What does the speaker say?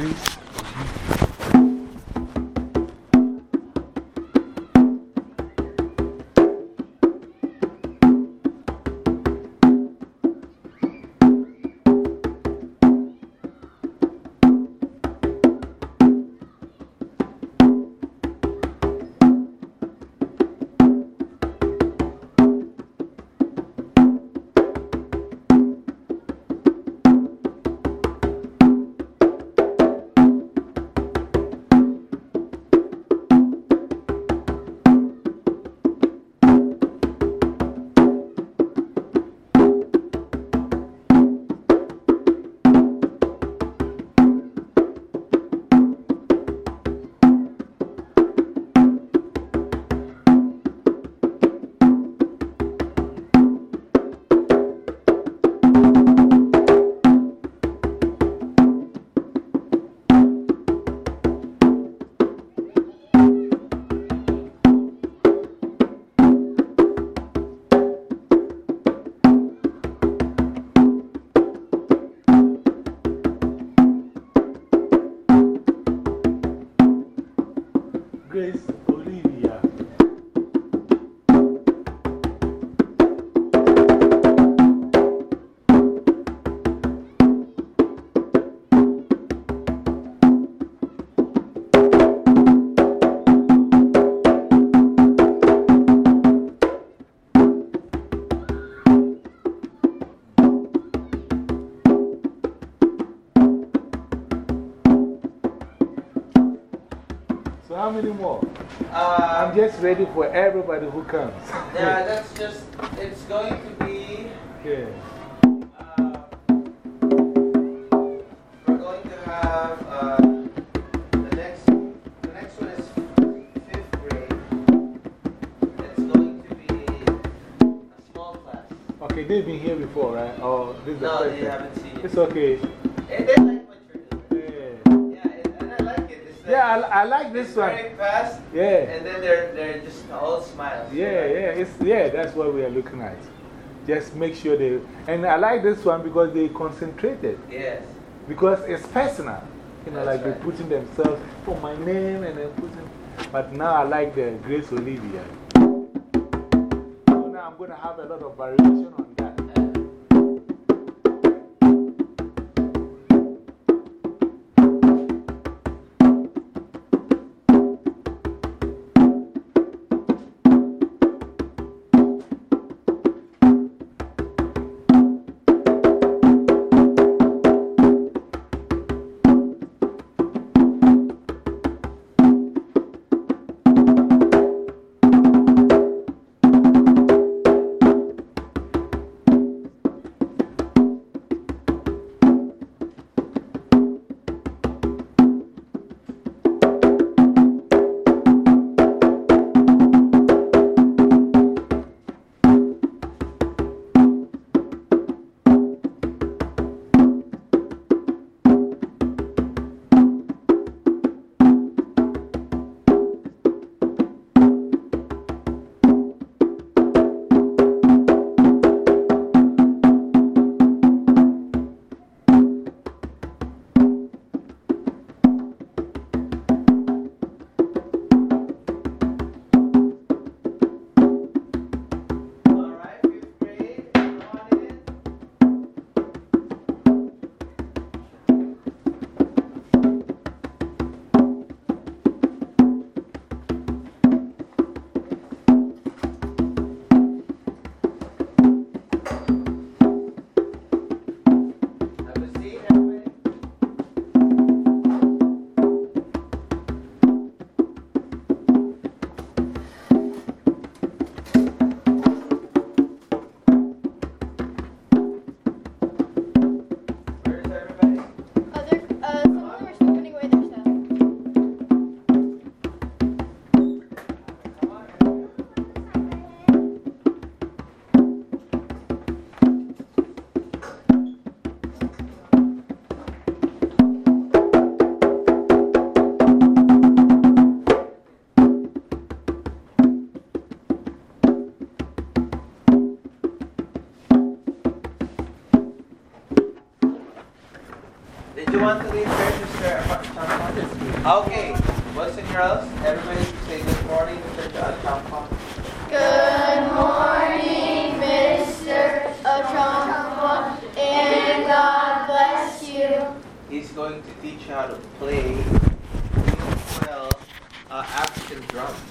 Grace. So, how many more? Uh, I'm just ready for everybody who comes. yeah, that's just, it's going to be, Yeah. uh, we're going to have uh, the next, the next one is fifth grade. It's going to be a small class. Okay, they've been here before, right? Oh, this is the No, first you time. haven't seen it. It's okay. Yeah, I, I like this one. very fast, Yeah. and then they're, they're just all smiles. Yeah, yeah, it's, yeah, that's what we are looking at. Just make sure they. And I like this one because they concentrated. Yes. Because it's personal. You know, That's like right. they're putting themselves for my name and then putting. But now I like the Grace Olivia. So now I'm going to have a lot of variation on that. Did you want to leave first, Mr. Okay, boys and girls, everybody say good morning, Mr. Achampa. Good morning, Mr. Achampa, and God bless you. He's going to teach you how to play well uh, African drums.